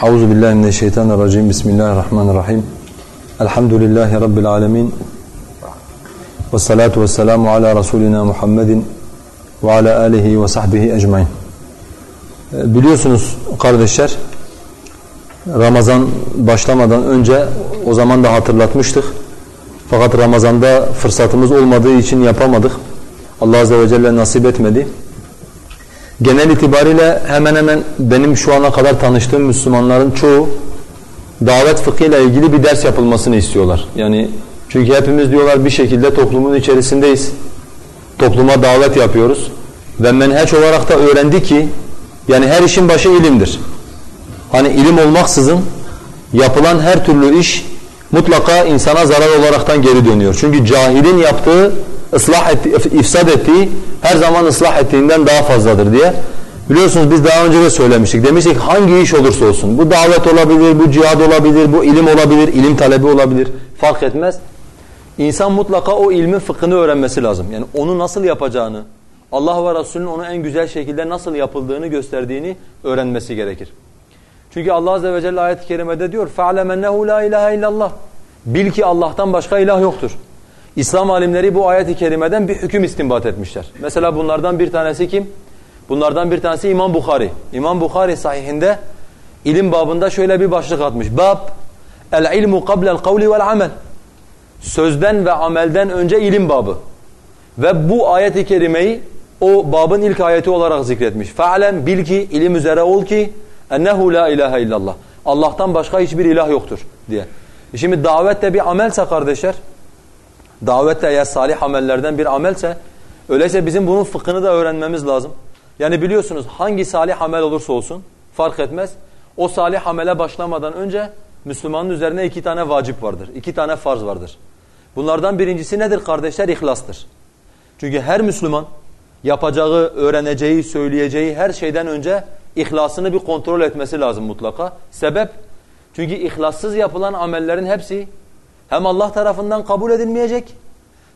Euzu billahi mineşşeytanirracim. Bismillahirrahmanirrahim. Elhamdülillahi rabbil alamin. Ves salatu vesselamu ala rasulina Muhammedin ve ala alihi ve sahbihi ecmaîn. Biliyorsunuz kardeşler Ramazan başlamadan önce o zaman da hatırlatmıştık. Fakat Ramazan'da fırsatımız olmadığı için yapamadık. Allah azze ve celle nasip etmedi. Genel itibariyle hemen hemen benim şu ana kadar tanıştığım Müslümanların çoğu davet fıkhıyla ilgili bir ders yapılmasını istiyorlar. Yani çünkü hepimiz diyorlar bir şekilde toplumun içerisindeyiz. Topluma davet yapıyoruz. Ve menheç olarak da öğrendi ki yani her işin başı ilimdir. Hani ilim olmaksızın yapılan her türlü iş mutlaka insana zarar olaraktan geri dönüyor. Çünkü cahilin yaptığı ıslah etti, ifsad ettiği her zaman ıslah ettiğinden daha fazladır diye. Biliyorsunuz biz daha önce de söylemiştik. Demiştik hangi iş olursa olsun. Bu davet olabilir, bu cihad olabilir, bu ilim olabilir, ilim talebi olabilir. Fark etmez. İnsan mutlaka o ilmin fıkhını öğrenmesi lazım. Yani onu nasıl yapacağını, Allah ve Resulünün onu en güzel şekilde nasıl yapıldığını gösterdiğini öğrenmesi gerekir. Çünkü Allah Azze ve Celle ayet-i kerimede diyor فَعْلَمْ اَنَّهُ لَا اِلَٰهَ illallah. Bil ki Allah'tan başka ilah yoktur. İslam alimleri bu ayet-i kerimeden bir hüküm istinbat etmişler. Mesela bunlardan bir tanesi kim? Bunlardan bir tanesi İmam Bukhari. İmam Bukhari sahihinde ilim babında şöyle bir başlık atmış. Bab el ilmu qabla'l kavli vel amel. Sözden ve amelden önce ilim babı. Ve bu ayet-i kerimeyi o babın ilk ayeti olarak zikretmiş. Fe'lem bil ki ilim üzere ol ki ennehu la ilahe illallah. Allah'tan başka hiçbir ilah yoktur diye. Şimdi davet de bir amelse kardeşler davet de eğer salih amellerden bir amelse öyleyse bizim bunun fıkhını da öğrenmemiz lazım. Yani biliyorsunuz hangi salih amel olursa olsun fark etmez. O salih amele başlamadan önce Müslümanın üzerine iki tane vacip vardır. iki tane farz vardır. Bunlardan birincisi nedir kardeşler? İhlastır. Çünkü her Müslüman yapacağı, öğreneceği, söyleyeceği her şeyden önce ihlasını bir kontrol etmesi lazım mutlaka. Sebep? Çünkü ihlassız yapılan amellerin hepsi hem Allah tarafından kabul edilmeyecek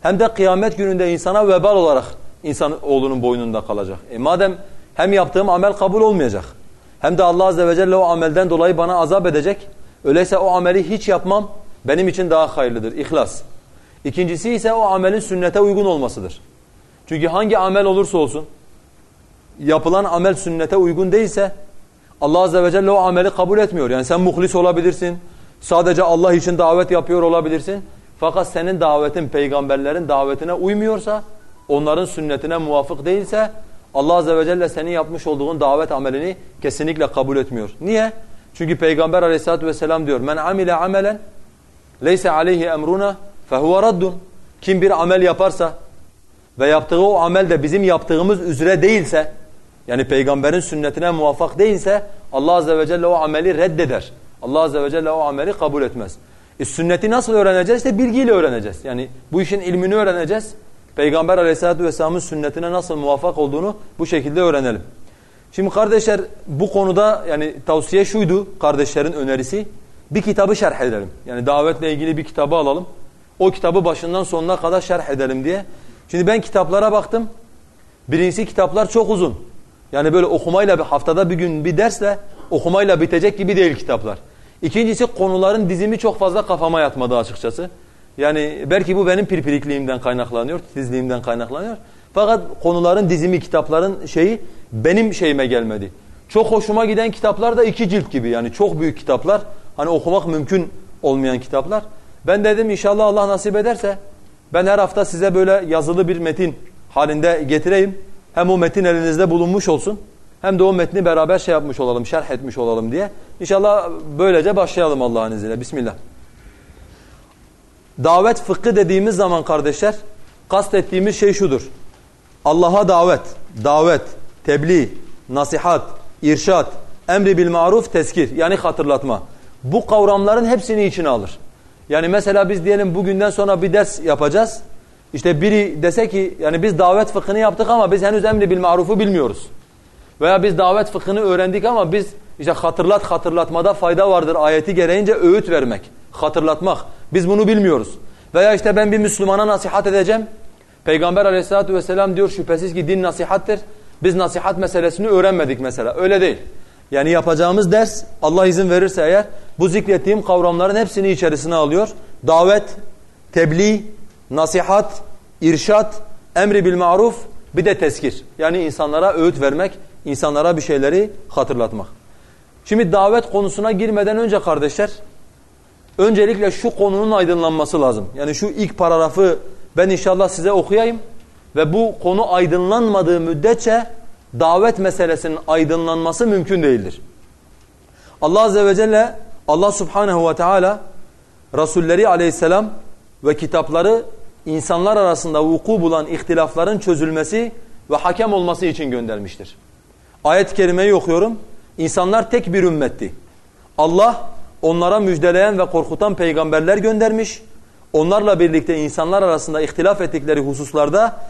hem de kıyamet gününde insana vebal olarak insan oğlunun boynunda kalacak. E madem hem yaptığım amel kabul olmayacak hem de Allah azze ve celle o amelden dolayı bana azap edecek. Öyleyse o ameli hiç yapmam benim için daha hayırlıdır. İhlas. İkincisi ise o amelin sünnete uygun olmasıdır. Çünkü hangi amel olursa olsun yapılan amel sünnete uygun değilse Allah azze ve celle o ameli kabul etmiyor. Yani sen muhlis olabilirsin, Sadece Allah için davet yapıyor olabilirsin. Fakat senin davetin peygamberlerin davetine uymuyorsa, onların sünnetine muvafık değilse Allah azze ve celle senin yapmış olduğun davet amelini kesinlikle kabul etmiyor. Niye? Çünkü peygamber aleyhissalatu vesselam diyor men amile amelen leyse aleyhi emruna fehuve raddun. Kim bir amel yaparsa ve yaptığı o amel de bizim yaptığımız üzere değilse yani peygamberin sünnetine muvaffak değilse Allah azze ve celle o ameli reddeder. Allah Azze ve Celle o ameli kabul etmez. E, sünneti nasıl öğreneceğiz? İşte bilgiyle öğreneceğiz. Yani bu işin ilmini öğreneceğiz. Peygamber Aleyhisselatü vesselamın sünnetine nasıl muvaffak olduğunu bu şekilde öğrenelim. Şimdi kardeşler bu konuda yani tavsiye şuydu kardeşlerin önerisi. Bir kitabı şerh edelim. Yani davetle ilgili bir kitabı alalım. O kitabı başından sonuna kadar şerh edelim diye. Şimdi ben kitaplara baktım. Birincisi kitaplar çok uzun. Yani böyle okumayla bir haftada bir gün bir dersle okumayla bitecek gibi değil kitaplar. İkincisi konuların dizimi çok fazla kafama yatmadı açıkçası. Yani belki bu benim pirpirikliğimden kaynaklanıyor, titizliğimden kaynaklanıyor. Fakat konuların dizimi, kitapların şeyi benim şeyime gelmedi. Çok hoşuma giden kitaplar da iki cilt gibi yani çok büyük kitaplar. Hani okumak mümkün olmayan kitaplar. Ben dedim inşallah Allah nasip ederse ben her hafta size böyle yazılı bir metin halinde getireyim. Hem o metin elinizde bulunmuş olsun hem de o metni beraber şey yapmış olalım, şerh etmiş olalım diye. İnşallah böylece başlayalım Allah'ın izniyle. Bismillah. Davet fıkhı dediğimiz zaman kardeşler, kastettiğimiz şey şudur. Allah'a davet, davet, tebliğ, nasihat, irşat, emri bil maruf, tezkir yani hatırlatma. Bu kavramların hepsini içine alır. Yani mesela biz diyelim bugünden sonra bir ders yapacağız. İşte biri dese ki yani biz davet fıkhını yaptık ama biz henüz emri bil marufu bilmiyoruz. Veya biz davet fıkhını öğrendik ama biz işte hatırlat hatırlatmada fayda vardır ayeti gereğince öğüt vermek, hatırlatmak. Biz bunu bilmiyoruz. Veya işte ben bir Müslümana nasihat edeceğim. Peygamber aleyhissalatu vesselam diyor şüphesiz ki din nasihattir. Biz nasihat meselesini öğrenmedik mesela. Öyle değil. Yani yapacağımız ders Allah izin verirse eğer bu zikrettiğim kavramların hepsini içerisine alıyor. Davet, tebliğ, nasihat, irşat, emri bil maruf bir de teskir. Yani insanlara öğüt vermek, insanlara bir şeyleri hatırlatmak. Şimdi davet konusuna girmeden önce kardeşler öncelikle şu konunun aydınlanması lazım. Yani şu ilk paragrafı ben inşallah size okuyayım ve bu konu aydınlanmadığı müddetçe davet meselesinin aydınlanması mümkün değildir. Allah Azze ve Celle, Allah Subhanahu ve Teala Resulleri aleyhisselam ve kitapları insanlar arasında vuku bulan ihtilafların çözülmesi ve hakem olması için göndermiştir. Ayet-i kerimeyi okuyorum. İnsanlar tek bir ümmetti. Allah onlara müjdeleyen ve korkutan peygamberler göndermiş. Onlarla birlikte insanlar arasında ihtilaf ettikleri hususlarda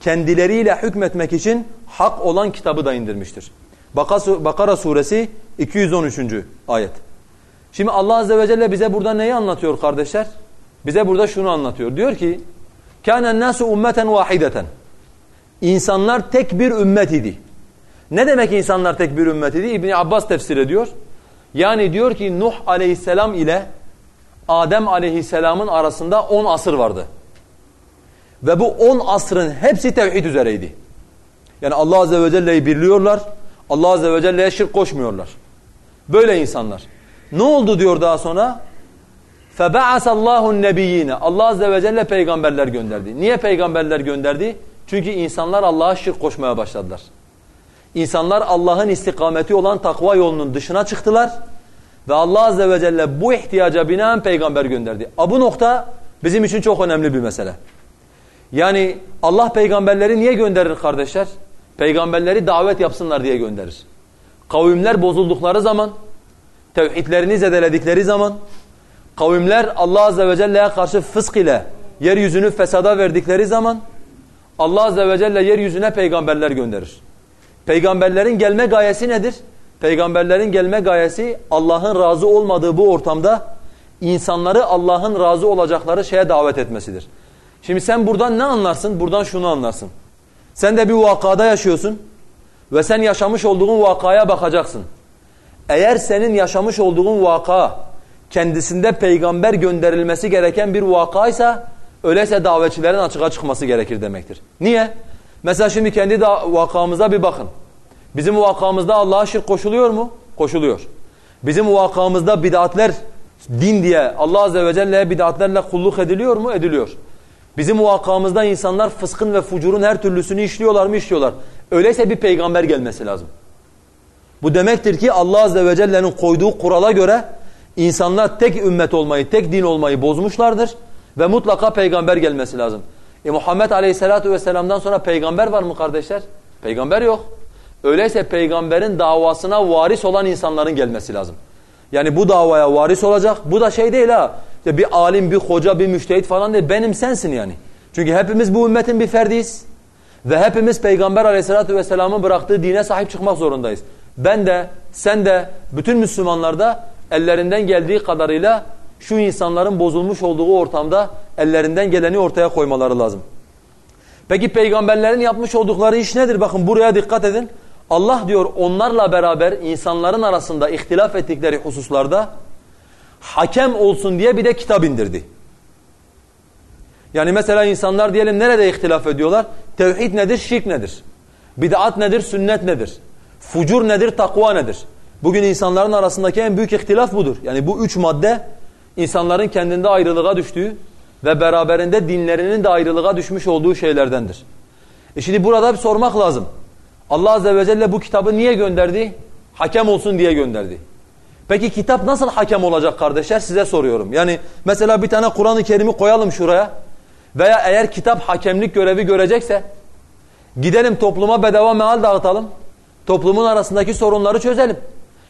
kendileriyle hükmetmek için hak olan kitabı da indirmiştir. Bakara suresi 213. ayet. Şimdi Allah azze ve celle bize burada neyi anlatıyor kardeşler? Bize burada şunu anlatıyor. Diyor ki: "Kânen nâsu ummeten vahideten." İnsanlar tek bir ümmet idi. Ne demek insanlar tek bir ümmet idi? İbn Abbas tefsir ediyor. Yani diyor ki Nuh aleyhisselam ile Adem aleyhisselamın arasında 10 asır vardı. Ve bu 10 asrın hepsi tevhid üzereydi. Yani Allah azze ve celle'yi birliyorlar. Allah azze ve celle'ye şirk koşmuyorlar. Böyle insanlar. Ne oldu diyor daha sonra? فَبَعَسَ اللّٰهُ النَّبِيِّينَ Allah azze ve celle peygamberler gönderdi. Niye peygamberler gönderdi? Çünkü insanlar Allah'a şirk koşmaya başladılar. İnsanlar Allah'ın istikameti olan takva yolunun dışına çıktılar. Ve Allah azze ve celle bu ihtiyaca binaen peygamber gönderdi. A bu nokta bizim için çok önemli bir mesele. Yani Allah peygamberleri niye gönderir kardeşler? Peygamberleri davet yapsınlar diye gönderir. Kavimler bozuldukları zaman, tevhidlerini zedeledikleri zaman, kavimler Allah Azze ve Celle'ye karşı fısk ile yeryüzünü fesada verdikleri zaman, Allah Azze ve Celle yeryüzüne peygamberler gönderir. Peygamberlerin gelme gayesi nedir? Peygamberlerin gelme gayesi Allah'ın razı olmadığı bu ortamda insanları Allah'ın razı olacakları şeye davet etmesidir. Şimdi sen buradan ne anlarsın? Buradan şunu anlarsın. Sen de bir vakada yaşıyorsun ve sen yaşamış olduğun vakaya bakacaksın. Eğer senin yaşamış olduğun vaka kendisinde peygamber gönderilmesi gereken bir vakaysa öyleyse davetçilerin açığa çıkması gerekir demektir. Niye? Mesela şimdi kendi vakamıza bir bakın. Bizim vakamızda Allah'a şirk koşuluyor mu? Koşuluyor. Bizim vakamızda bid'atler din diye Allah Azze ve Celle'ye bid'atlerle kulluk ediliyor mu? Ediliyor. Bizim vakamızda insanlar fıskın ve fucurun her türlüsünü işliyorlar mı? İşliyorlar. Öyleyse bir peygamber gelmesi lazım. Bu demektir ki Allah Azze ve Celle'nin koyduğu kurala göre insanlar tek ümmet olmayı, tek din olmayı bozmuşlardır. Ve mutlaka peygamber gelmesi lazım. E Muhammed Aleyhisselatü Vesselam'dan sonra peygamber var mı kardeşler? Peygamber yok. Öyleyse peygamberin davasına varis olan insanların gelmesi lazım. Yani bu davaya varis olacak. Bu da şey değil ha. İşte bir alim, bir hoca, bir müştehit falan değil. Benim sensin yani. Çünkü hepimiz bu ümmetin bir ferdiyiz. Ve hepimiz Peygamber aleyhissalatü vesselamın bıraktığı dine sahip çıkmak zorundayız. Ben de, sen de, bütün Müslümanlar da ellerinden geldiği kadarıyla şu insanların bozulmuş olduğu ortamda ellerinden geleni ortaya koymaları lazım. Peki peygamberlerin yapmış oldukları iş nedir? Bakın buraya dikkat edin. Allah diyor onlarla beraber insanların arasında ihtilaf ettikleri hususlarda hakem olsun diye bir de kitap indirdi. Yani mesela insanlar diyelim nerede ihtilaf ediyorlar? Tevhid nedir, şirk nedir? Bid'at nedir, sünnet nedir? Fucur nedir, takva nedir? Bugün insanların arasındaki en büyük ihtilaf budur. Yani bu üç madde insanların kendinde ayrılığa düştüğü ve beraberinde dinlerinin de ayrılığa düşmüş olduğu şeylerdendir. E şimdi burada bir sormak lazım. Allah Azze ve Celle bu kitabı niye gönderdi? Hakem olsun diye gönderdi. Peki kitap nasıl hakem olacak kardeşler size soruyorum. Yani mesela bir tane Kur'an-ı Kerim'i koyalım şuraya. Veya eğer kitap hakemlik görevi görecekse gidelim topluma bedava meal dağıtalım. Toplumun arasındaki sorunları çözelim.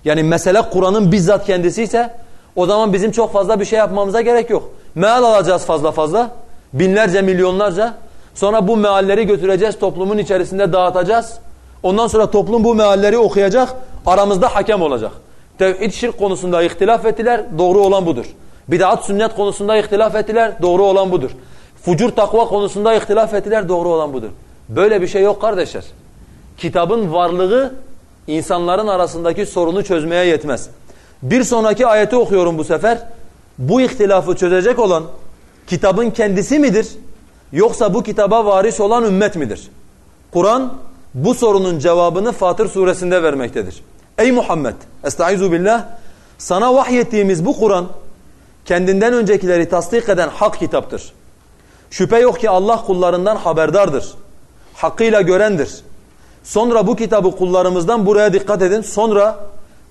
Yani mesele Kur'an'ın bizzat kendisi ise o zaman bizim çok fazla bir şey yapmamıza gerek yok. Meal alacağız fazla fazla. Binlerce, milyonlarca. Sonra bu mealleri götüreceğiz, toplumun içerisinde dağıtacağız. Ondan sonra toplum bu mealleri okuyacak, aramızda hakem olacak. Tevhid şirk konusunda ihtilaf ettiler, doğru olan budur. Bid'at sünnet konusunda ihtilaf ettiler, doğru olan budur. Fucur takva konusunda ihtilaf ettiler, doğru olan budur. Böyle bir şey yok kardeşler. Kitabın varlığı insanların arasındaki sorunu çözmeye yetmez. Bir sonraki ayeti okuyorum bu sefer. Bu ihtilafı çözecek olan kitabın kendisi midir? Yoksa bu kitaba varis olan ümmet midir? Kur'an bu sorunun cevabını Fatır suresinde vermektedir. Ey Muhammed, estaizu billah, sana vahyettiğimiz bu Kur'an kendinden öncekileri tasdik eden hak kitaptır. Şüphe yok ki Allah kullarından haberdardır. Hakkıyla görendir. Sonra bu kitabı kullarımızdan buraya dikkat edin. Sonra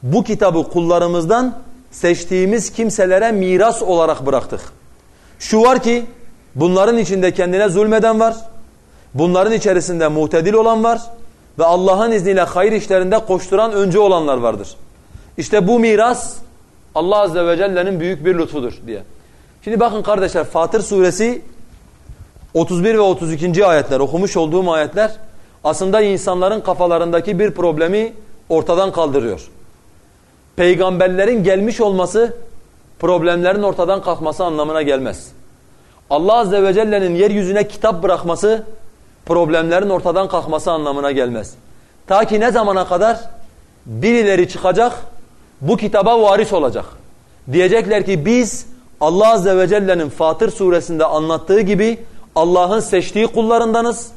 bu kitabı kullarımızdan seçtiğimiz kimselere miras olarak bıraktık. Şu var ki bunların içinde kendine zulmeden var. Bunların içerisinde muhtedil olan var. Ve Allah'ın izniyle hayır işlerinde koşturan önce olanlar vardır. İşte bu miras Allah Azze ve Celle'nin büyük bir lütfudur diye. Şimdi bakın kardeşler Fatır suresi 31 ve 32. ayetler okumuş olduğum ayetler aslında insanların kafalarındaki bir problemi ortadan kaldırıyor. Peygamberlerin gelmiş olması problemlerin ortadan kalkması anlamına gelmez. Allah Azze ve Celle'nin yeryüzüne kitap bırakması problemlerin ortadan kalkması anlamına gelmez. Ta ki ne zamana kadar birileri çıkacak bu kitaba varis olacak. Diyecekler ki biz Allah Azze ve Celle'nin Fatır suresinde anlattığı gibi Allah'ın seçtiği kullarındanız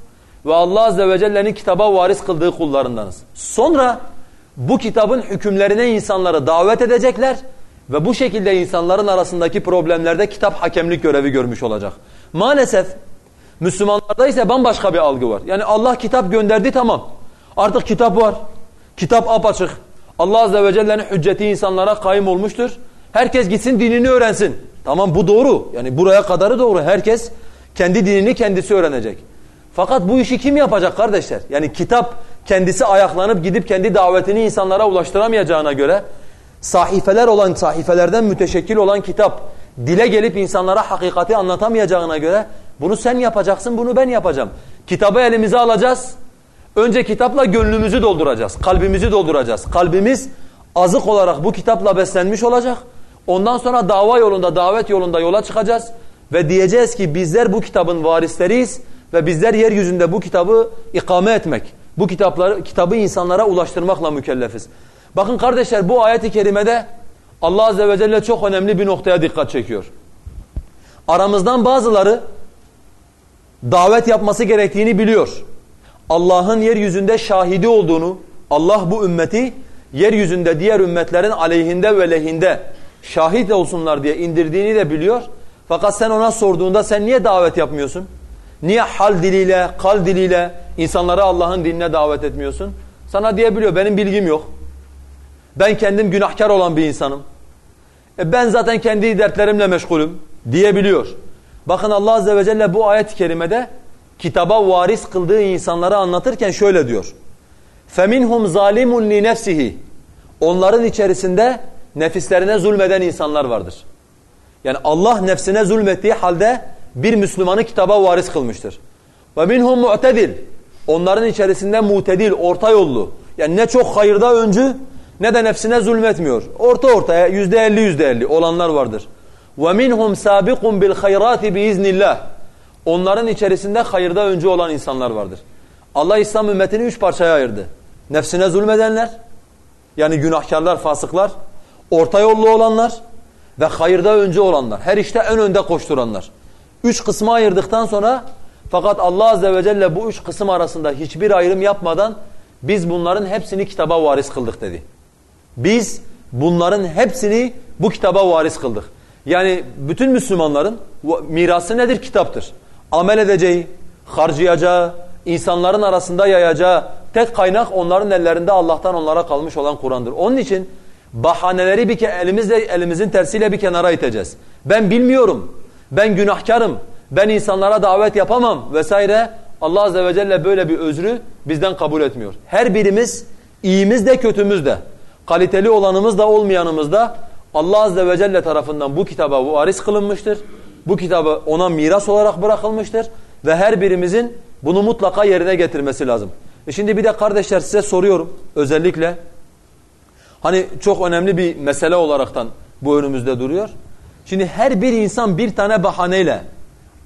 ve Allah Azze ve Celle'nin kitaba varis kıldığı kullarındanız. Sonra bu kitabın hükümlerine insanları davet edecekler ve bu şekilde insanların arasındaki problemlerde kitap hakemlik görevi görmüş olacak. Maalesef Müslümanlarda ise bambaşka bir algı var. Yani Allah kitap gönderdi tamam. Artık kitap var. Kitap apaçık. Allah Azze ve Celle'nin hücceti insanlara kayım olmuştur. Herkes gitsin dinini öğrensin. Tamam bu doğru. Yani buraya kadarı doğru. Herkes kendi dinini kendisi öğrenecek. Fakat bu işi kim yapacak kardeşler? Yani kitap kendisi ayaklanıp gidip kendi davetini insanlara ulaştıramayacağına göre sahifeler olan, sahifelerden müteşekkil olan kitap dile gelip insanlara hakikati anlatamayacağına göre bunu sen yapacaksın, bunu ben yapacağım. Kitabı elimize alacağız. Önce kitapla gönlümüzü dolduracağız, kalbimizi dolduracağız. Kalbimiz azık olarak bu kitapla beslenmiş olacak. Ondan sonra dava yolunda, davet yolunda yola çıkacağız. Ve diyeceğiz ki bizler bu kitabın varisleriyiz ve bizler yeryüzünde bu kitabı ikame etmek, bu kitapları, kitabı insanlara ulaştırmakla mükellefiz. Bakın kardeşler bu ayet-i kerimede Allah Azze ve Celle çok önemli bir noktaya dikkat çekiyor. Aramızdan bazıları davet yapması gerektiğini biliyor. Allah'ın yeryüzünde şahidi olduğunu, Allah bu ümmeti yeryüzünde diğer ümmetlerin aleyhinde ve lehinde şahit olsunlar diye indirdiğini de biliyor. Fakat sen ona sorduğunda sen niye davet yapmıyorsun? Niye hal diliyle, kal diliyle insanları Allah'ın dinine davet etmiyorsun? Sana diyebiliyor benim bilgim yok. Ben kendim günahkar olan bir insanım. E ben zaten kendi dertlerimle meşgulüm diyebiliyor. Bakın Allah Azze ve Celle bu ayet-i kerimede kitaba varis kıldığı insanları anlatırken şöyle diyor. فَمِنْهُمْ ظَالِمٌ لِنَفْسِهِ Onların içerisinde nefislerine zulmeden insanlar vardır. Yani Allah nefsine zulmettiği halde bir Müslümanı kitaba varis kılmıştır. Ve minhum mu'tedil. Onların içerisinde mutedil, orta yollu. Yani ne çok hayırda öncü ne de nefsine zulmetmiyor. Orta ortaya yüzde elli yüzde elli olanlar vardır. Ve minhum sabiqun bil hayrati biiznillah. Onların içerisinde hayırda öncü olan insanlar vardır. Allah İslam ümmetini üç parçaya ayırdı. Nefsine zulmedenler, yani günahkarlar, fasıklar, orta yollu olanlar ve hayırda önce olanlar. Her işte en önde koşturanlar. Üç kısma ayırdıktan sonra fakat Allah Azze ve Celle bu üç kısım arasında hiçbir ayrım yapmadan biz bunların hepsini kitaba varis kıldık dedi. Biz bunların hepsini bu kitaba varis kıldık. Yani bütün Müslümanların mirası nedir? Kitaptır. Amel edeceği, harcayacağı, insanların arasında yayacağı tek kaynak onların ellerinde Allah'tan onlara kalmış olan Kur'an'dır. Onun için bahaneleri bir elimizle elimizin tersiyle bir kenara iteceğiz. Ben bilmiyorum. Ben günahkarım. Ben insanlara davet yapamam vesaire. Allah azze ve celle böyle bir özrü bizden kabul etmiyor. Her birimiz iyimiz de kötümüz de kaliteli olanımız da olmayanımız da Allah azze ve celle tarafından bu kitaba varis kılınmıştır. Bu kitabı ona miras olarak bırakılmıştır ve her birimizin bunu mutlaka yerine getirmesi lazım. E şimdi bir de kardeşler size soruyorum özellikle hani çok önemli bir mesele olaraktan bu önümüzde duruyor. Şimdi her bir insan bir tane bahaneyle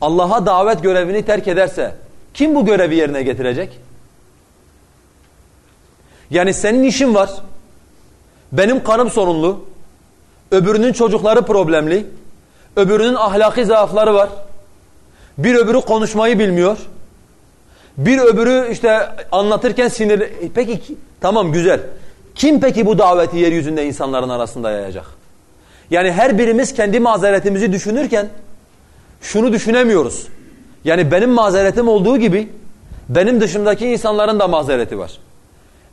Allah'a davet görevini terk ederse kim bu görevi yerine getirecek? Yani senin işin var. Benim kanım sorunlu. Öbürünün çocukları problemli. Öbürünün ahlaki zaafları var. Bir öbürü konuşmayı bilmiyor. Bir öbürü işte anlatırken sinirli. E peki tamam güzel. Kim peki bu daveti yeryüzünde insanların arasında yayacak? Yani her birimiz kendi mazeretimizi düşünürken şunu düşünemiyoruz. Yani benim mazeretim olduğu gibi benim dışımdaki insanların da mazereti var.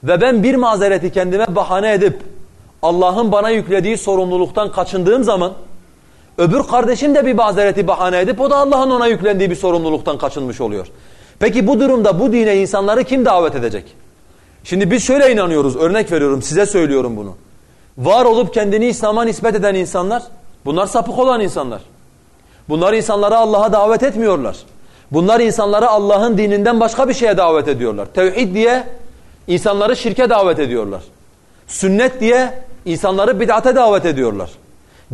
Ve ben bir mazereti kendime bahane edip Allah'ın bana yüklediği sorumluluktan kaçındığım zaman öbür kardeşim de bir mazereti bahane edip o da Allah'ın ona yüklendiği bir sorumluluktan kaçınmış oluyor. Peki bu durumda bu dine insanları kim davet edecek? Şimdi biz şöyle inanıyoruz, örnek veriyorum, size söylüyorum bunu. Var olup kendini İslam'a nispet eden insanlar, bunlar sapık olan insanlar. Bunlar insanları Allah'a davet etmiyorlar. Bunlar insanları Allah'ın dininden başka bir şeye davet ediyorlar. Tevhid diye insanları şirke davet ediyorlar. Sünnet diye insanları bid'ate davet ediyorlar.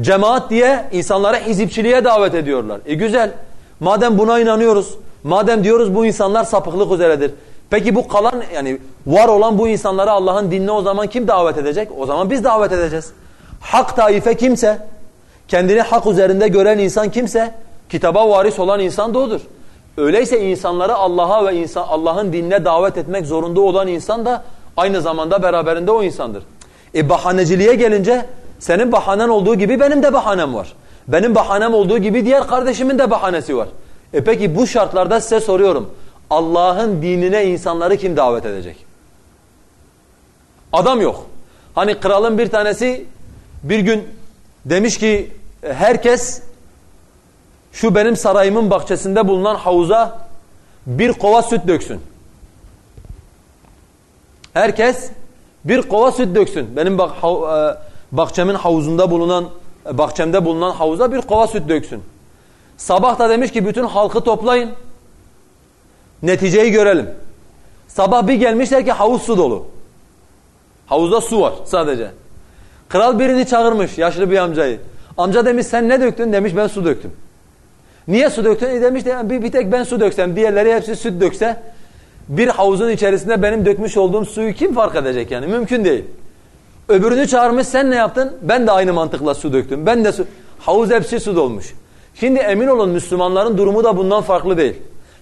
Cemaat diye insanları hizipçiliğe davet ediyorlar. E güzel. Madem buna inanıyoruz, madem diyoruz bu insanlar sapıklık üzeredir. Peki bu kalan yani var olan bu insanları Allah'ın dinine o zaman kim davet edecek? O zaman biz davet edeceğiz. Hak taife kimse, kendini hak üzerinde gören insan kimse, kitaba varis olan insan da odur. Öyleyse insanları Allah'a ve insan Allah'ın dinine davet etmek zorunda olan insan da aynı zamanda beraberinde o insandır. E bahaneciliğe gelince senin bahanen olduğu gibi benim de bahanem var. Benim bahanem olduğu gibi diğer kardeşimin de bahanesi var. E peki bu şartlarda size soruyorum. Allah'ın dinine insanları kim davet edecek? Adam yok. Hani kralın bir tanesi bir gün demiş ki herkes şu benim sarayımın bahçesinde bulunan havuza bir kova süt döksün. Herkes bir kova süt döksün. Benim bak, e, bahçemin havuzunda bulunan, e, bahçemde bulunan havuza bir kova süt döksün. Sabah da demiş ki bütün halkı toplayın. Neticeyi görelim. Sabah bir gelmişler ki havuz su dolu. Havuzda su var sadece. Kral birini çağırmış yaşlı bir amcayı. Amca demiş sen ne döktün? Demiş ben su döktüm. Niye su döktün? E demiş de bir, bir tek ben su döksem diğerleri hepsi süt dökse bir havuzun içerisinde benim dökmüş olduğum suyu kim fark edecek yani? Mümkün değil. Öbürünü çağırmış sen ne yaptın? Ben de aynı mantıkla su döktüm. Ben de su. Havuz hepsi su dolmuş. Şimdi emin olun Müslümanların durumu da bundan farklı değil.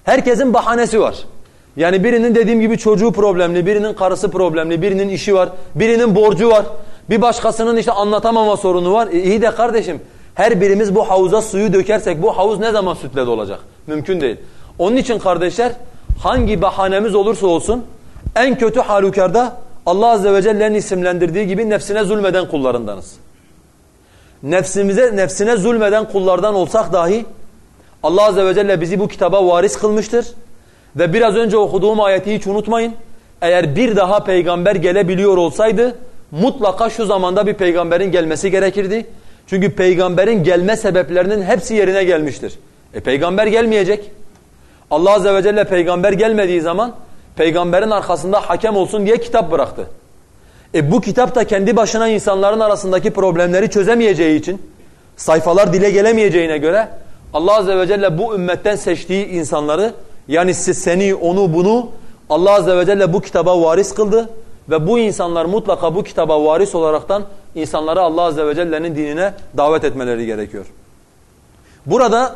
Herkesin bahanesi var. Yani birinin dediğim gibi çocuğu problemli, birinin karısı problemli, birinin işi var, birinin borcu var. Bir başkasının işte anlatamama sorunu var. E iyi de kardeşim her birimiz bu havuza suyu dökersek bu havuz ne zaman sütle dolacak? Mümkün değil. Onun için kardeşler hangi bahanemiz olursa olsun en kötü halükarda Allah Azze ve Celle'nin isimlendirdiği gibi nefsine zulmeden kullarındanız. Nefsimize, nefsine zulmeden kullardan olsak dahi Allah Azze ve Celle bizi bu kitaba varis kılmıştır. Ve biraz önce okuduğum ayeti hiç unutmayın. Eğer bir daha peygamber gelebiliyor olsaydı mutlaka şu zamanda bir peygamberin gelmesi gerekirdi. Çünkü peygamberin gelme sebeplerinin hepsi yerine gelmiştir. E peygamber gelmeyecek. Allah Azze ve Celle peygamber gelmediği zaman peygamberin arkasında hakem olsun diye kitap bıraktı. E bu kitap da kendi başına insanların arasındaki problemleri çözemeyeceği için sayfalar dile gelemeyeceğine göre Allah Azze ve Celle bu ümmetten seçtiği insanları yani siz seni onu bunu Allah Azze ve Celle bu kitaba varis kıldı ve bu insanlar mutlaka bu kitaba varis olaraktan insanları Allah Azze ve Celle'nin dinine davet etmeleri gerekiyor. Burada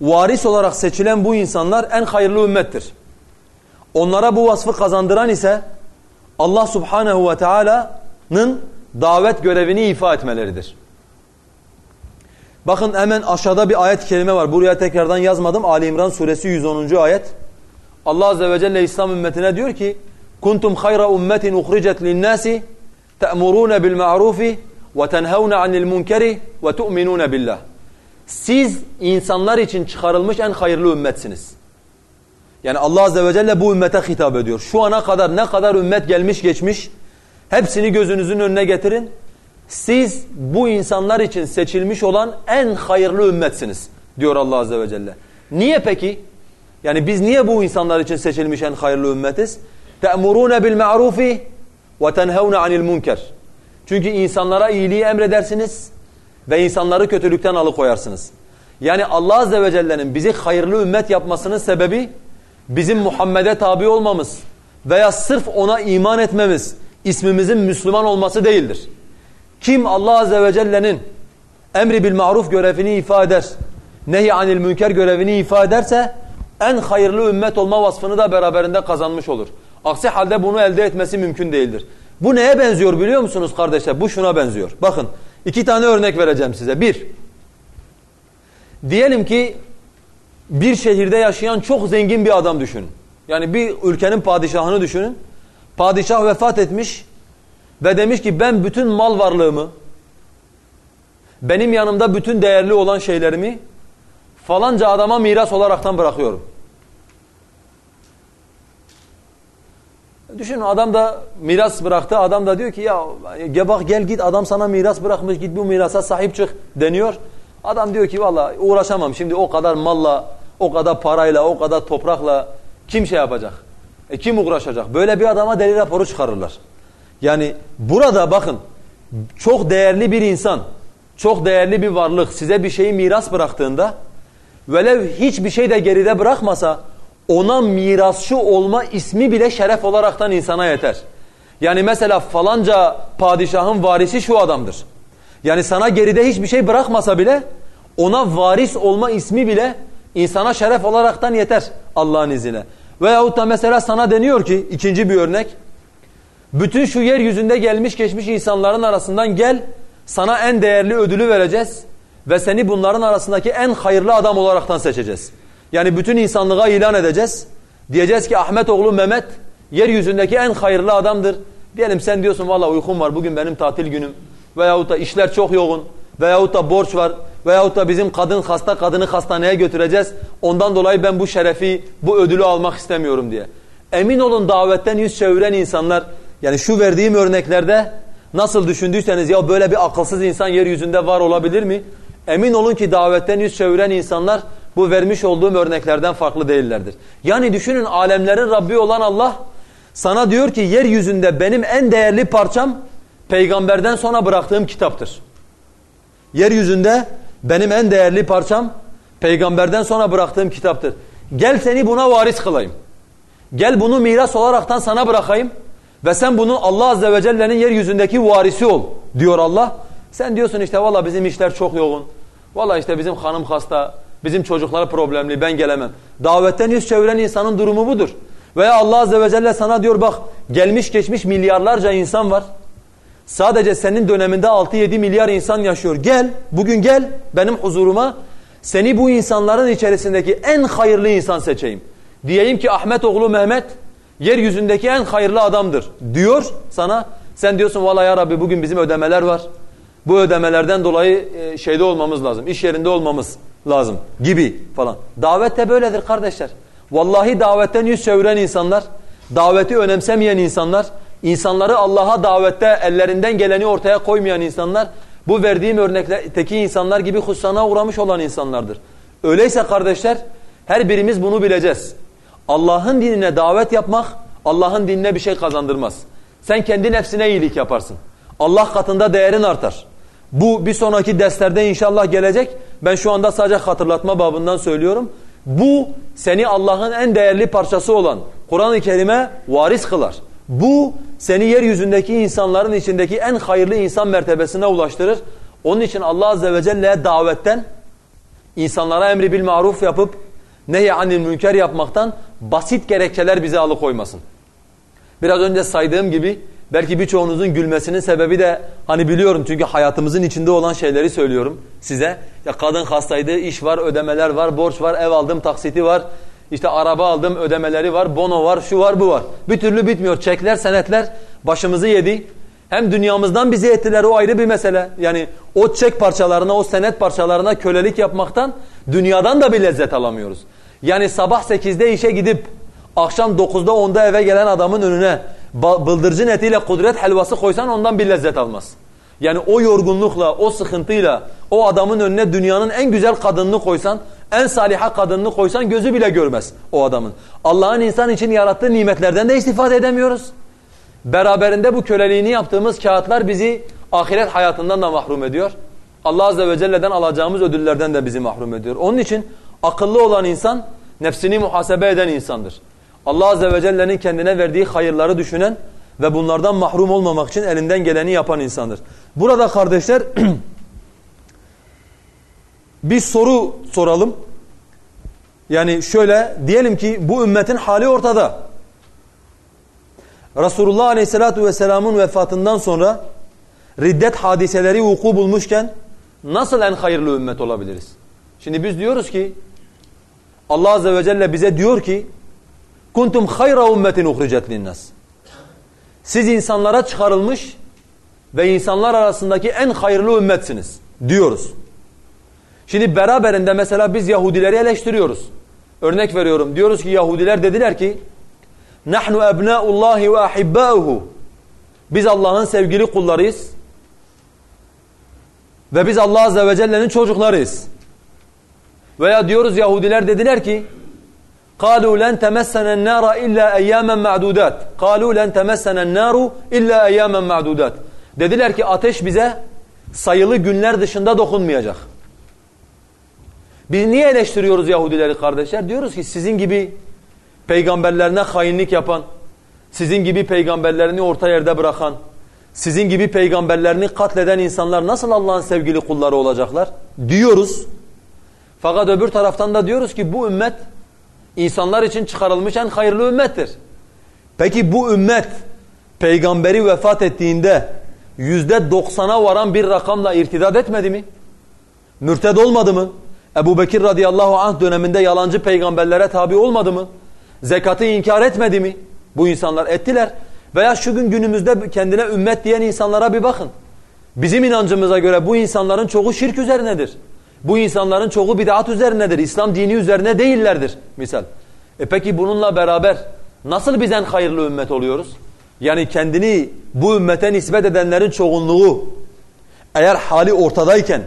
varis olarak seçilen bu insanlar en hayırlı ümmettir. Onlara bu vasfı kazandıran ise Allah Subhanahu ve Taala'nın davet görevini ifa etmeleridir. Bakın hemen aşağıda bir ayet-i kerime var. Buraya tekrardan yazmadım. Ali İmran suresi 110. ayet. Allah Azze ve Celle İslam ümmetine diyor ki kuntum hayra ummetin uhricet linnâsi te'murûne bil ma'rufi ve tenhevne anil munkeri ve tu'minûne billah. Siz insanlar için çıkarılmış en hayırlı ümmetsiniz. Yani Allah Azze ve Celle bu ümmete hitap ediyor. Şu ana kadar ne kadar ümmet gelmiş geçmiş hepsini gözünüzün önüne getirin. Siz bu insanlar için seçilmiş olan en hayırlı ümmetsiniz diyor Allah Azze ve Celle. Niye peki? Yani biz niye bu insanlar için seçilmiş en hayırlı ümmetiz? تَأْمُرُونَ بِالْمَعْرُوفِ وَتَنْهَوْنَ عَنِ الْمُنْكَرِ Çünkü insanlara iyiliği emredersiniz ve insanları kötülükten alıkoyarsınız. Yani Allah Azze ve Celle'nin bizi hayırlı ümmet yapmasının sebebi bizim Muhammed'e tabi olmamız, veya sırf ona iman etmemiz ismimizin Müslüman olması değildir. Kim Allah Azze ve Celle'nin emri bil maruf görevini ifade eder, nehi anil münker görevini ifade ederse en hayırlı ümmet olma vasfını da beraberinde kazanmış olur. Aksi halde bunu elde etmesi mümkün değildir. Bu neye benziyor biliyor musunuz kardeşler? Bu şuna benziyor. Bakın iki tane örnek vereceğim size. Bir, diyelim ki bir şehirde yaşayan çok zengin bir adam düşünün. Yani bir ülkenin padişahını düşünün. Padişah vefat etmiş ve demiş ki ben bütün mal varlığımı, benim yanımda bütün değerli olan şeylerimi falanca adama miras olaraktan bırakıyorum. Düşünün adam da miras bıraktı. Adam da diyor ki ya bak gel git adam sana miras bırakmış git bu mirasa sahip çık deniyor. Adam diyor ki valla uğraşamam şimdi o kadar malla, o kadar parayla, o kadar toprakla kim şey yapacak? E kim uğraşacak? Böyle bir adama deli raporu çıkarırlar. Yani burada bakın çok değerli bir insan, çok değerli bir varlık size bir şeyi miras bıraktığında velev hiçbir şey de geride bırakmasa ona mirasçı olma ismi bile şeref olaraktan insana yeter. Yani mesela falanca padişahın varisi şu adamdır. Yani sana geride hiçbir şey bırakmasa bile ona varis olma ismi bile insana şeref olaraktan yeter Allah'ın izniyle. Veyahut da mesela sana deniyor ki ikinci bir örnek. Bütün şu yeryüzünde gelmiş geçmiş insanların arasından gel sana en değerli ödülü vereceğiz ve seni bunların arasındaki en hayırlı adam olaraktan seçeceğiz. Yani bütün insanlığa ilan edeceğiz. Diyeceğiz ki Ahmet oğlu Mehmet yeryüzündeki en hayırlı adamdır. Diyelim sen diyorsun valla uykum var bugün benim tatil günüm. Veyahut da işler çok yoğun. Veyahut da borç var. Veyahut da bizim kadın hasta kadını hastaneye götüreceğiz. Ondan dolayı ben bu şerefi, bu ödülü almak istemiyorum diye. Emin olun davetten yüz çeviren insanlar yani şu verdiğim örneklerde nasıl düşündüyseniz ya böyle bir akılsız insan yeryüzünde var olabilir mi? Emin olun ki davetten yüz çeviren insanlar bu vermiş olduğum örneklerden farklı değillerdir. Yani düşünün alemlerin Rabbi olan Allah sana diyor ki yeryüzünde benim en değerli parçam peygamberden sonra bıraktığım kitaptır. Yeryüzünde benim en değerli parçam peygamberden sonra bıraktığım kitaptır. Gel seni buna varis kılayım. Gel bunu miras olaraktan sana bırakayım. Ve sen bunun Allah Azze ve Celle'nin yeryüzündeki varisi ol diyor Allah. Sen diyorsun işte valla bizim işler çok yoğun. Valla işte bizim hanım hasta, bizim çocuklar problemli ben gelemem. Davetten yüz çeviren insanın durumu budur. Veya Allah Azze ve Celle sana diyor bak gelmiş geçmiş milyarlarca insan var. Sadece senin döneminde 6-7 milyar insan yaşıyor. Gel, bugün gel benim huzuruma. Seni bu insanların içerisindeki en hayırlı insan seçeyim. Diyeyim ki Ahmet oğlu Mehmet yeryüzündeki en hayırlı adamdır diyor sana. Sen diyorsun valla ya Rabbi bugün bizim ödemeler var. Bu ödemelerden dolayı e, şeyde olmamız lazım. iş yerinde olmamız lazım gibi falan. Davet de böyledir kardeşler. Vallahi davetten yüz çeviren insanlar, daveti önemsemeyen insanlar, insanları Allah'a davette ellerinden geleni ortaya koymayan insanlar, bu verdiğim örnekteki insanlar gibi husrana uğramış olan insanlardır. Öyleyse kardeşler, her birimiz bunu bileceğiz. Allah'ın dinine davet yapmak, Allah'ın dinine bir şey kazandırmaz. Sen kendi nefsine iyilik yaparsın. Allah katında değerin artar. Bu bir sonraki derslerde inşallah gelecek. Ben şu anda sadece hatırlatma babından söylüyorum. Bu seni Allah'ın en değerli parçası olan Kur'an-ı Kerim'e varis kılar. Bu seni yeryüzündeki insanların içindeki en hayırlı insan mertebesine ulaştırır. Onun için Allah Azze ve Celle'ye davetten insanlara emri bil maruf yapıp nehy anil münker yapmaktan basit gerekçeler bize alıkoymasın. Biraz önce saydığım gibi belki birçoğunuzun gülmesinin sebebi de hani biliyorum çünkü hayatımızın içinde olan şeyleri söylüyorum size. Ya kadın hastaydı, iş var, ödemeler var, borç var, ev aldım, taksiti var. İşte araba aldım, ödemeleri var, bono var, şu var, bu var. Bir türlü bitmiyor. Çekler, senetler başımızı yedi. Hem dünyamızdan bizi ettiler o ayrı bir mesele. Yani o çek parçalarına, o senet parçalarına kölelik yapmaktan dünyadan da bir lezzet alamıyoruz. Yani sabah 8'de işe gidip akşam 9'da 10'da eve gelen adamın önüne bıldırcın etiyle kudret helvası koysan ondan bir lezzet almaz. Yani o yorgunlukla, o sıkıntıyla o adamın önüne dünyanın en güzel kadınını koysan, en saliha kadınını koysan gözü bile görmez o adamın. Allah'ın insan için yarattığı nimetlerden de istifade edemiyoruz. Beraberinde bu köleliğini yaptığımız kağıtlar bizi ahiret hayatından da mahrum ediyor. Allah Azze ve Celle'den alacağımız ödüllerden de bizi mahrum ediyor. Onun için akıllı olan insan nefsini muhasebe eden insandır. Allah Azze ve Celle'nin kendine verdiği hayırları düşünen ve bunlardan mahrum olmamak için elinden geleni yapan insandır. Burada kardeşler bir soru soralım. Yani şöyle diyelim ki bu ümmetin hali ortada. Resulullah Aleyhisselatü Vesselam'ın vefatından sonra riddet hadiseleri vuku bulmuşken nasıl en hayırlı ümmet olabiliriz? Şimdi biz diyoruz ki Allah Azze ve Celle bize diyor ki kuntum hayra ummetin uhricet linnas. Siz insanlara çıkarılmış ve insanlar arasındaki en hayırlı ümmetsiniz diyoruz. Şimdi beraberinde mesela biz Yahudileri eleştiriyoruz. Örnek veriyorum. Diyoruz ki Yahudiler dediler ki Nahnu ebnaullahi ve ahibbauhu. Biz Allah'ın sevgili kullarıyız. Ve biz Allah Azze ve Celle'nin çocuklarıyız. Veya diyoruz Yahudiler dediler ki قالوا لن تمسنا النار إلا أياما معدودات قالوا لن تمسنا النار إلا أياما معدودات Dediler ki ateş bize sayılı günler dışında dokunmayacak. Biz niye eleştiriyoruz Yahudileri kardeşler? Diyoruz ki sizin gibi peygamberlerine hainlik yapan, sizin gibi peygamberlerini orta yerde bırakan, sizin gibi peygamberlerini katleden insanlar nasıl Allah'ın sevgili kulları olacaklar? Diyoruz. Fakat öbür taraftan da diyoruz ki bu ümmet insanlar için çıkarılmış en hayırlı ümmettir. Peki bu ümmet peygamberi vefat ettiğinde yüzde doksana varan bir rakamla irtidat etmedi mi? Mürted olmadı mı? Ebu Bekir radıyallahu anh döneminde yalancı peygamberlere tabi olmadı mı? Zekatı inkar etmedi mi? Bu insanlar ettiler. Veya şu gün günümüzde kendine ümmet diyen insanlara bir bakın. Bizim inancımıza göre bu insanların çoğu şirk üzerinedir. Bu insanların çoğu bid'at üzerinedir. İslam dini üzerine değillerdir misal. E peki bununla beraber nasıl biz en hayırlı ümmet oluyoruz? Yani kendini bu ümmete nispet edenlerin çoğunluğu eğer hali ortadayken,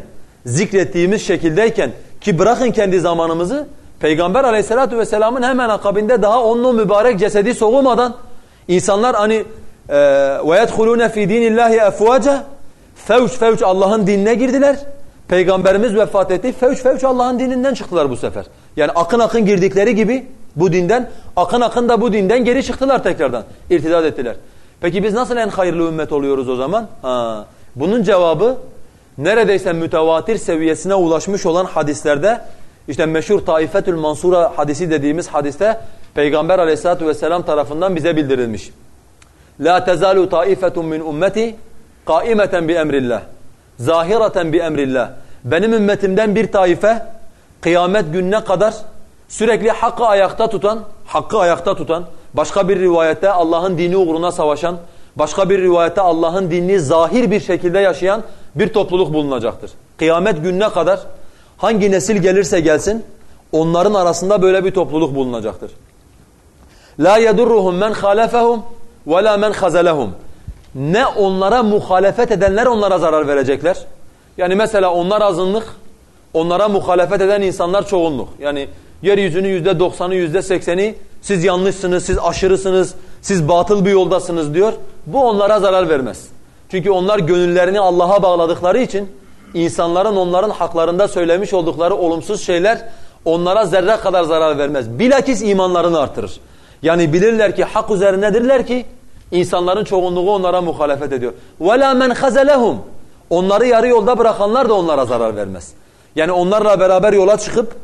zikrettiğimiz şekildeyken ki bırakın kendi zamanımızı Peygamber aleyhissalatu vesselamın hemen akabinde daha onun mübarek cesedi soğumadan insanlar hani وَيَدْخُلُونَ ف۪ي دِينِ اللّٰهِ اَفْوَاجًا Fevç fevç Allah'ın dinine girdiler. Peygamberimiz vefat etti. Fevç fevç Allah'ın dininden çıktılar bu sefer. Yani akın akın girdikleri gibi bu dinden, akın akın da bu dinden geri çıktılar tekrardan. İrtidat ettiler. Peki biz nasıl en hayırlı ümmet oluyoruz o zaman? Ha, bunun cevabı neredeyse mütevatir seviyesine ulaşmış olan hadislerde işte meşhur Taifetül Mansura hadisi dediğimiz hadiste Peygamber aleyhissalatu vesselam tarafından bize bildirilmiş. La tezalu taifetun min ummeti kaimeten bi emrillah. Zahireten bi emrillah. Benim ümmetimden bir taife kıyamet gününe kadar sürekli hakkı ayakta tutan, hakkı ayakta tutan, başka bir rivayette Allah'ın dini uğruna savaşan, başka bir rivayette Allah'ın dinini zahir bir şekilde yaşayan bir topluluk bulunacaktır. Kıyamet gününe kadar hangi nesil gelirse gelsin onların arasında böyle bir topluluk bulunacaktır. La yedurruhum men halefehum ve la men khazalahum. Ne onlara muhalefet edenler onlara zarar verecekler. Yani mesela onlar azınlık, onlara muhalefet eden insanlar çoğunluk. Yani yeryüzünün yüzde doksanı, yüzde sekseni siz yanlışsınız, siz aşırısınız, siz batıl bir yoldasınız diyor. Bu onlara zarar vermez. Çünkü onlar gönüllerini Allah'a bağladıkları için insanların onların haklarında söylemiş oldukları olumsuz şeyler onlara zerre kadar zarar vermez. Bilakis imanlarını artırır. Yani bilirler ki hak üzerindedirler ki insanların çoğunluğu onlara muhalefet ediyor. وَلَا مَنْ خَزَلَهُمْ Onları yarı yolda bırakanlar da onlara zarar vermez. Yani onlarla beraber yola çıkıp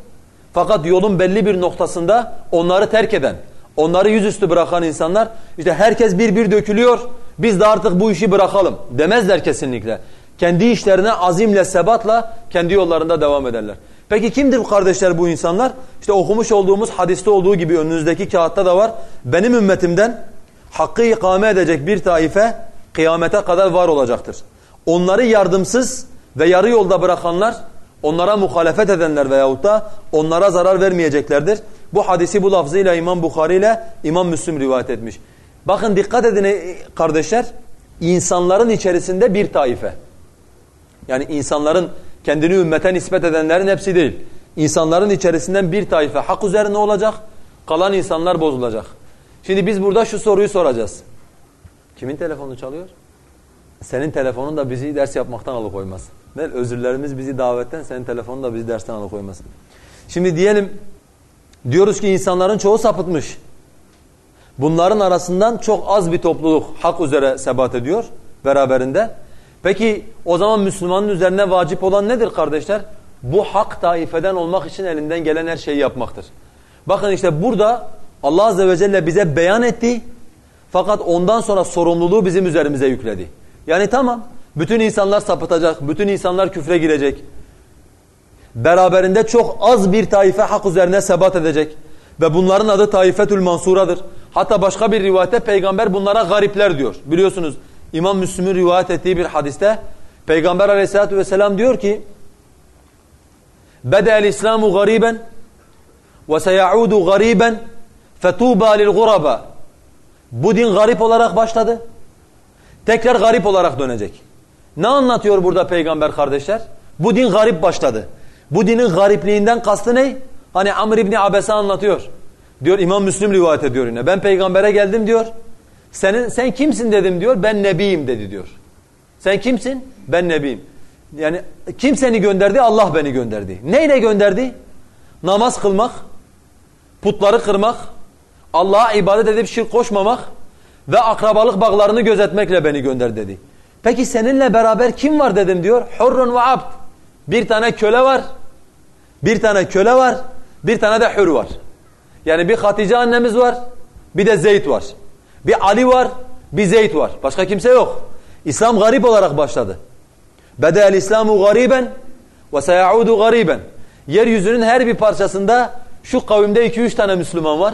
fakat yolun belli bir noktasında onları terk eden, onları yüzüstü bırakan insanlar işte herkes bir bir dökülüyor. Biz de artık bu işi bırakalım demezler kesinlikle. Kendi işlerine azimle, sebatla kendi yollarında devam ederler. Peki kimdir bu kardeşler bu insanlar? İşte okumuş olduğumuz hadiste olduğu gibi önünüzdeki kağıtta da var. Benim ümmetimden hakkı ikame edecek bir taife kıyamete kadar var olacaktır. Onları yardımsız ve yarı yolda bırakanlar, onlara muhalefet edenler veyahut da onlara zarar vermeyeceklerdir. Bu hadisi bu lafzıyla İmam Bukhari ile İmam Müslim rivayet etmiş. Bakın dikkat edin kardeşler, insanların içerisinde bir taife. Yani insanların kendini ümmete nispet edenlerin hepsi değil. İnsanların içerisinden bir taife hak üzerine olacak, kalan insanlar bozulacak. Şimdi biz burada şu soruyu soracağız. Kimin telefonu çalıyor? Senin telefonun da bizi ders yapmaktan alıkoymaz. Değil Özürlerimiz bizi davetten, senin telefonun da bizi dersten alıkoymaz. Şimdi diyelim, diyoruz ki insanların çoğu sapıtmış. Bunların arasından çok az bir topluluk hak üzere sebat ediyor beraberinde. Peki o zaman Müslümanın üzerine vacip olan nedir kardeşler? Bu hak taifeden olmak için elinden gelen her şeyi yapmaktır. Bakın işte burada Allah Azze ve Celle bize beyan etti. Fakat ondan sonra sorumluluğu bizim üzerimize yükledi. Yani tamam bütün insanlar sapıtacak, bütün insanlar küfre girecek. Beraberinde çok az bir taife hak üzerine sebat edecek. Ve bunların adı Taifetül Mansura'dır. Hatta başka bir rivayette peygamber bunlara garipler diyor. Biliyorsunuz İmam Müslim'in rivayet ettiği bir hadiste Peygamber aleyhissalatü vesselam diyor ki Bede'el İslamu gariben ve seyaudu gariben lil guraba Bu din garip olarak başladı. Tekrar garip olarak dönecek. Ne anlatıyor burada peygamber kardeşler? Bu din garip başladı. Bu dinin garipliğinden kastı ne? Hani Amr İbni Abese anlatıyor. Diyor İmam Müslim rivayet ediyor yine. Ben peygambere geldim diyor. Senin sen kimsin dedim diyor. Ben nebiyim dedi diyor. Sen kimsin? Ben nebiyim. Yani kim seni gönderdi? Allah beni gönderdi. Neyle gönderdi? Namaz kılmak, putları kırmak, Allah'a ibadet edip şirk koşmamak ve akrabalık bağlarını gözetmekle beni gönder dedi. Peki seninle beraber kim var dedim diyor. Hurrun ve abd. Bir tane köle var. Bir tane köle var. Bir tane de hür var. Yani bir Hatice annemiz var. Bir de Zeyd var. Bir Ali var. Bir Zeyd var. Başka kimse yok. İslam garip olarak başladı. Bedel İslamu gariben ve seyaudu gariben. Yeryüzünün her bir parçasında şu kavimde iki üç tane Müslüman var.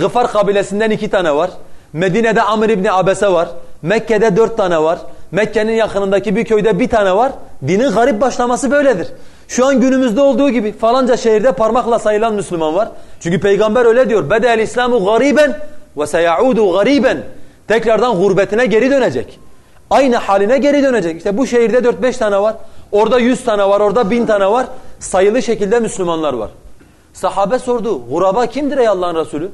Gıfar kabilesinden iki tane var. Medine'de Amr İbni Abese var. Mekke'de dört tane var. Mekke'nin yakınındaki bir köyde bir tane var. Dinin garip başlaması böyledir. Şu an günümüzde olduğu gibi falanca şehirde parmakla sayılan Müslüman var. Çünkü peygamber öyle diyor. Bedel İslamu gariben ve seyaudu gariben. Tekrardan gurbetine geri dönecek. Aynı haline geri dönecek. İşte bu şehirde 4-5 tane var. Orada 100 tane var, orada 1000 tane var. Sayılı şekilde Müslümanlar var. Sahabe sordu. Guraba kimdir ey Allah'ın Resulü?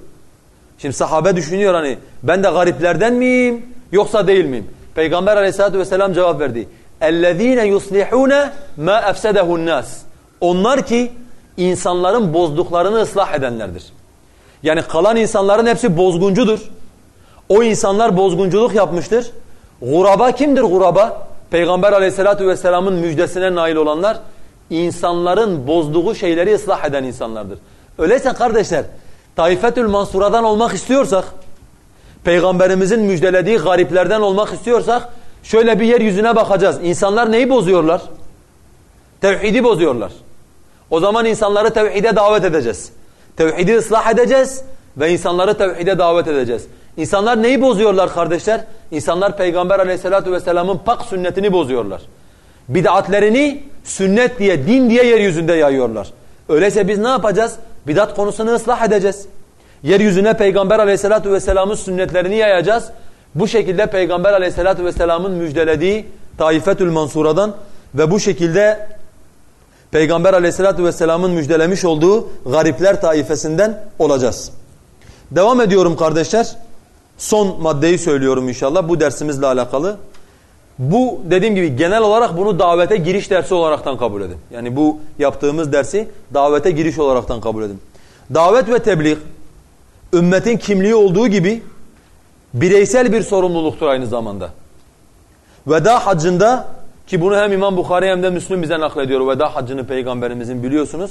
Şimdi sahabe düşünüyor hani ben de gariplerden miyim yoksa değil miyim? Peygamber aleyhissalatü vesselam cevap verdi. اَلَّذ۪ينَ يُصْلِحُونَ مَا اَفْسَدَهُ النَّاسِ Onlar ki insanların bozduklarını ıslah edenlerdir. Yani kalan insanların hepsi bozguncudur. O insanlar bozgunculuk yapmıştır. Guraba kimdir guraba? Peygamber aleyhissalatü vesselamın müjdesine nail olanlar insanların bozduğu şeyleri ıslah eden insanlardır. Öyleyse kardeşler Taifetül Mansura'dan olmak istiyorsak Peygamberimizin müjdelediği gariplerden olmak istiyorsak şöyle bir yeryüzüne bakacağız. İnsanlar neyi bozuyorlar? Tevhidi bozuyorlar. O zaman insanları tevhide davet edeceğiz. Tevhidi ıslah edeceğiz ve insanları tevhide davet edeceğiz. İnsanlar neyi bozuyorlar kardeşler? İnsanlar Peygamber aleyhissalatu vesselamın pak sünnetini bozuyorlar. Bid'atlerini sünnet diye, din diye yeryüzünde yayıyorlar. Öyleyse biz ne yapacağız? Bidat konusunu ıslah edeceğiz. Yeryüzüne Peygamber aleyhissalatu vesselamın sünnetlerini yayacağız. Bu şekilde Peygamber aleyhissalatu vesselamın müjdelediği Taifetül Mansura'dan ve bu şekilde Peygamber aleyhissalatu vesselamın müjdelemiş olduğu garipler taifesinden olacağız. Devam ediyorum kardeşler. Son maddeyi söylüyorum inşallah bu dersimizle alakalı. Bu dediğim gibi genel olarak bunu davete giriş dersi olaraktan kabul edin. Yani bu yaptığımız dersi davete giriş olaraktan kabul edin. Davet ve tebliğ ümmetin kimliği olduğu gibi bireysel bir sorumluluktur aynı zamanda. Veda haccında ki bunu hem İmam Bukhari hem de Müslüm bize naklediyor veda haccını peygamberimizin biliyorsunuz.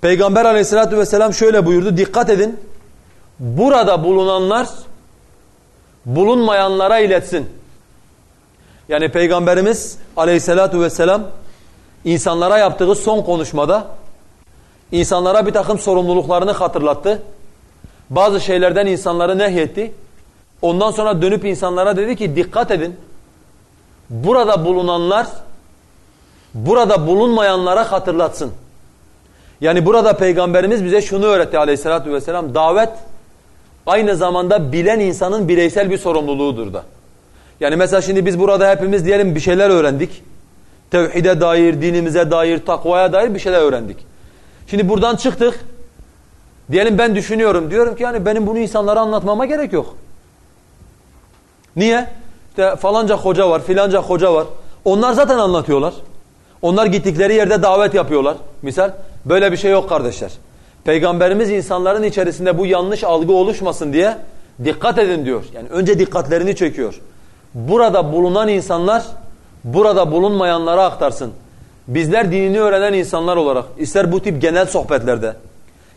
Peygamber aleyhissalatü vesselam şöyle buyurdu dikkat edin burada bulunanlar bulunmayanlara iletsin. Yani Peygamberimiz aleyhissalatu vesselam insanlara yaptığı son konuşmada insanlara bir takım sorumluluklarını hatırlattı. Bazı şeylerden insanları nehyetti. Ondan sonra dönüp insanlara dedi ki dikkat edin. Burada bulunanlar burada bulunmayanlara hatırlatsın. Yani burada Peygamberimiz bize şunu öğretti aleyhissalatu vesselam. Davet aynı zamanda bilen insanın bireysel bir sorumluluğudur da. Yani mesela şimdi biz burada hepimiz diyelim bir şeyler öğrendik. Tevhide dair, dinimize dair, takvaya dair bir şeyler öğrendik. Şimdi buradan çıktık. Diyelim ben düşünüyorum. Diyorum ki yani benim bunu insanlara anlatmama gerek yok. Niye? İşte falanca hoca var, filanca hoca var. Onlar zaten anlatıyorlar. Onlar gittikleri yerde davet yapıyorlar. Misal böyle bir şey yok kardeşler. Peygamberimiz insanların içerisinde bu yanlış algı oluşmasın diye Dikkat edin diyor. Yani önce dikkatlerini çekiyor. Burada bulunan insanlar burada bulunmayanlara aktarsın. Bizler dinini öğrenen insanlar olarak ister bu tip genel sohbetlerde,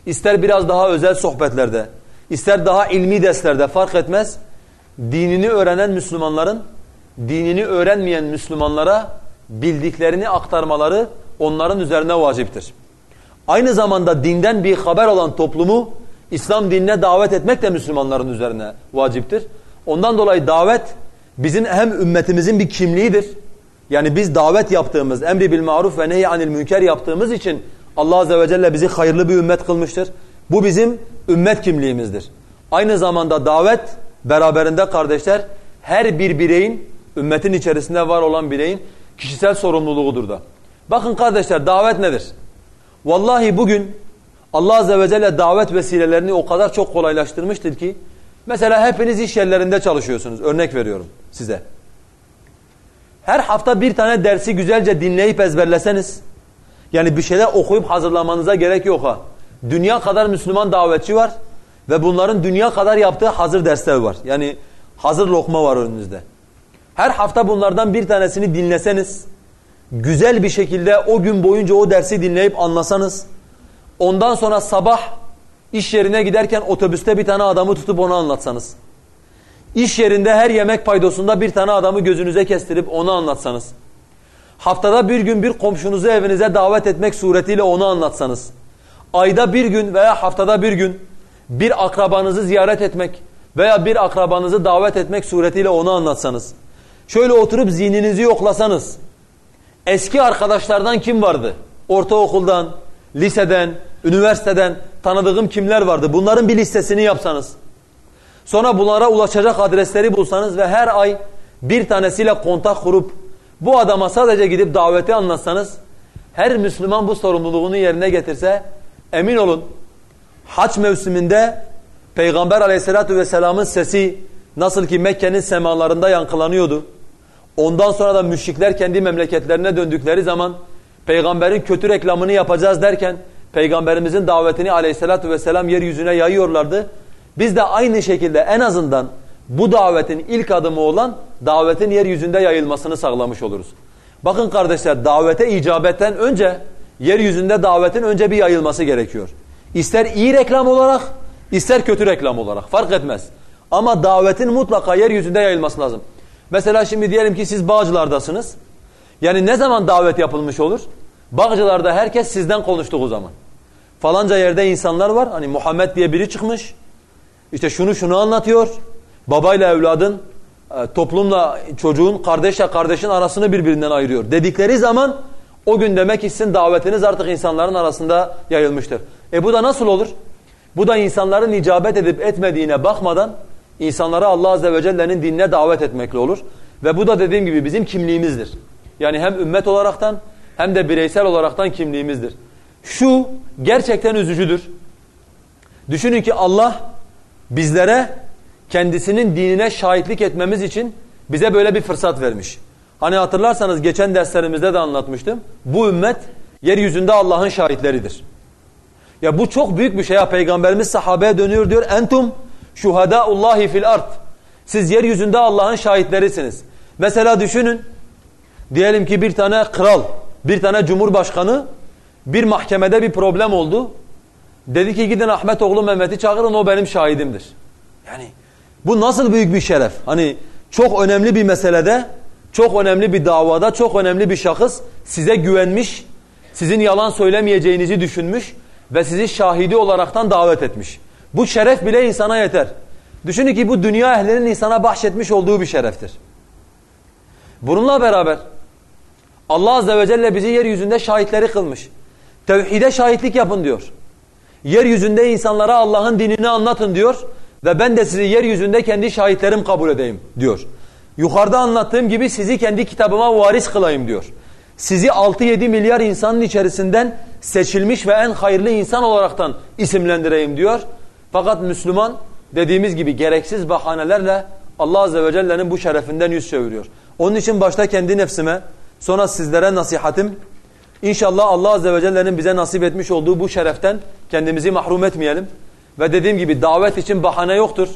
ister biraz daha özel sohbetlerde, ister daha ilmi derslerde fark etmez. Dinini öğrenen Müslümanların dinini öğrenmeyen Müslümanlara bildiklerini aktarmaları onların üzerine vaciptir. Aynı zamanda dinden bir haber olan toplumu İslam dinine davet etmek de Müslümanların üzerine vaciptir. Ondan dolayı davet bizim hem ümmetimizin bir kimliğidir. Yani biz davet yaptığımız, emri bil maruf ve nehy anil münker yaptığımız için Allah azze ve celle bizi hayırlı bir ümmet kılmıştır. Bu bizim ümmet kimliğimizdir. Aynı zamanda davet beraberinde kardeşler her bir bireyin, ümmetin içerisinde var olan bireyin kişisel sorumluluğudur da. Bakın kardeşler davet nedir? Vallahi bugün Allah Azze ve Celle davet vesilelerini o kadar çok kolaylaştırmıştır ki mesela hepiniz iş yerlerinde çalışıyorsunuz. Örnek veriyorum size. Her hafta bir tane dersi güzelce dinleyip ezberleseniz yani bir şeyler okuyup hazırlamanıza gerek yok ha. Dünya kadar Müslüman davetçi var ve bunların dünya kadar yaptığı hazır dersler var. Yani hazır lokma var önünüzde. Her hafta bunlardan bir tanesini dinleseniz güzel bir şekilde o gün boyunca o dersi dinleyip anlasanız ondan sonra sabah iş yerine giderken otobüste bir tane adamı tutup onu anlatsanız. İş yerinde her yemek paydosunda bir tane adamı gözünüze kestirip onu anlatsanız. Haftada bir gün bir komşunuzu evinize davet etmek suretiyle onu anlatsanız. Ayda bir gün veya haftada bir gün bir akrabanızı ziyaret etmek veya bir akrabanızı davet etmek suretiyle onu anlatsanız. Şöyle oturup zihninizi yoklasanız. Eski arkadaşlardan kim vardı? Ortaokuldan, liseden, üniversiteden tanıdığım kimler vardı? Bunların bir listesini yapsanız. Sonra bunlara ulaşacak adresleri bulsanız ve her ay bir tanesiyle kontak kurup bu adama sadece gidip daveti anlatsanız her Müslüman bu sorumluluğunu yerine getirse emin olun haç mevsiminde Peygamber aleyhissalatu vesselamın sesi nasıl ki Mekke'nin semalarında yankılanıyordu. Ondan sonra da müşrikler kendi memleketlerine döndükleri zaman peygamberin kötü reklamını yapacağız derken peygamberimizin davetini aleyhissalatü vesselam yeryüzüne yayıyorlardı. Biz de aynı şekilde en azından bu davetin ilk adımı olan davetin yeryüzünde yayılmasını sağlamış oluruz. Bakın kardeşler davete icabetten önce yeryüzünde davetin önce bir yayılması gerekiyor. İster iyi reklam olarak ister kötü reklam olarak fark etmez. Ama davetin mutlaka yeryüzünde yayılması lazım. Mesela şimdi diyelim ki siz Bağcılar'dasınız. Yani ne zaman davet yapılmış olur? Bağcılar'da herkes sizden konuştuğu zaman. Falanca yerde insanlar var. Hani Muhammed diye biri çıkmış. İşte şunu şunu anlatıyor. Babayla evladın, e, toplumla çocuğun, kardeşle kardeşin arasını birbirinden ayırıyor. Dedikleri zaman o gün demek ki sizin davetiniz artık insanların arasında yayılmıştır. E bu da nasıl olur? Bu da insanların icabet edip etmediğine bakmadan İnsanları Allah Azze ve Celle'nin dinine davet etmekle olur. Ve bu da dediğim gibi bizim kimliğimizdir. Yani hem ümmet olaraktan hem de bireysel olaraktan kimliğimizdir. Şu gerçekten üzücüdür. Düşünün ki Allah bizlere kendisinin dinine şahitlik etmemiz için bize böyle bir fırsat vermiş. Hani hatırlarsanız geçen derslerimizde de anlatmıştım. Bu ümmet yeryüzünde Allah'ın şahitleridir. Ya bu çok büyük bir şey ya. Peygamberimiz sahabeye dönüyor diyor. Entum Şuhadaullahi fil ard. Siz yeryüzünde Allah'ın şahitlerisiniz. Mesela düşünün. Diyelim ki bir tane kral, bir tane cumhurbaşkanı bir mahkemede bir problem oldu. Dedi ki gidin Ahmet oğlu Mehmet'i çağırın o benim şahidimdir. Yani bu nasıl büyük bir şeref. Hani çok önemli bir meselede, çok önemli bir davada, çok önemli bir şahıs size güvenmiş, sizin yalan söylemeyeceğinizi düşünmüş ve sizi şahidi olaraktan davet etmiş. Bu şeref bile insana yeter. Düşünün ki bu dünya ehlinin insana bahşetmiş olduğu bir şereftir. Bununla beraber Allah Azze ve Celle bizi yeryüzünde şahitleri kılmış. Tevhide şahitlik yapın diyor. Yeryüzünde insanlara Allah'ın dinini anlatın diyor. Ve ben de sizi yeryüzünde kendi şahitlerim kabul edeyim diyor. Yukarıda anlattığım gibi sizi kendi kitabıma varis kılayım diyor. Sizi 6-7 milyar insanın içerisinden seçilmiş ve en hayırlı insan olaraktan isimlendireyim diyor. Fakat Müslüman dediğimiz gibi gereksiz bahanelerle Allah Azze ve Celle'nin bu şerefinden yüz çeviriyor. Onun için başta kendi nefsime sonra sizlere nasihatim İnşallah Allah Azze ve Celle'nin bize nasip etmiş olduğu bu şereften kendimizi mahrum etmeyelim. Ve dediğim gibi davet için bahane yoktur.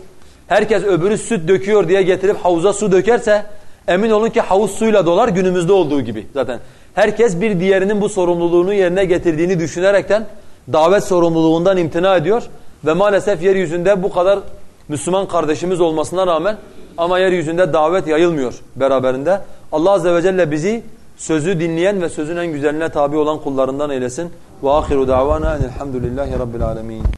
herkes öbürü süt döküyor diye getirip havuza su dökerse emin olun ki havuz suyla dolar günümüzde olduğu gibi zaten. Herkes bir diğerinin bu sorumluluğunu yerine getirdiğini düşünerekten davet sorumluluğundan imtina ediyor. Ve maalesef yeryüzünde bu kadar Müslüman kardeşimiz olmasına rağmen ama yeryüzünde davet yayılmıyor beraberinde. Allah Azze ve Celle bizi sözü dinleyen ve sözün en güzeline tabi olan kullarından eylesin. Ve ahiru davana enelhamdülillahi rabbil alemin.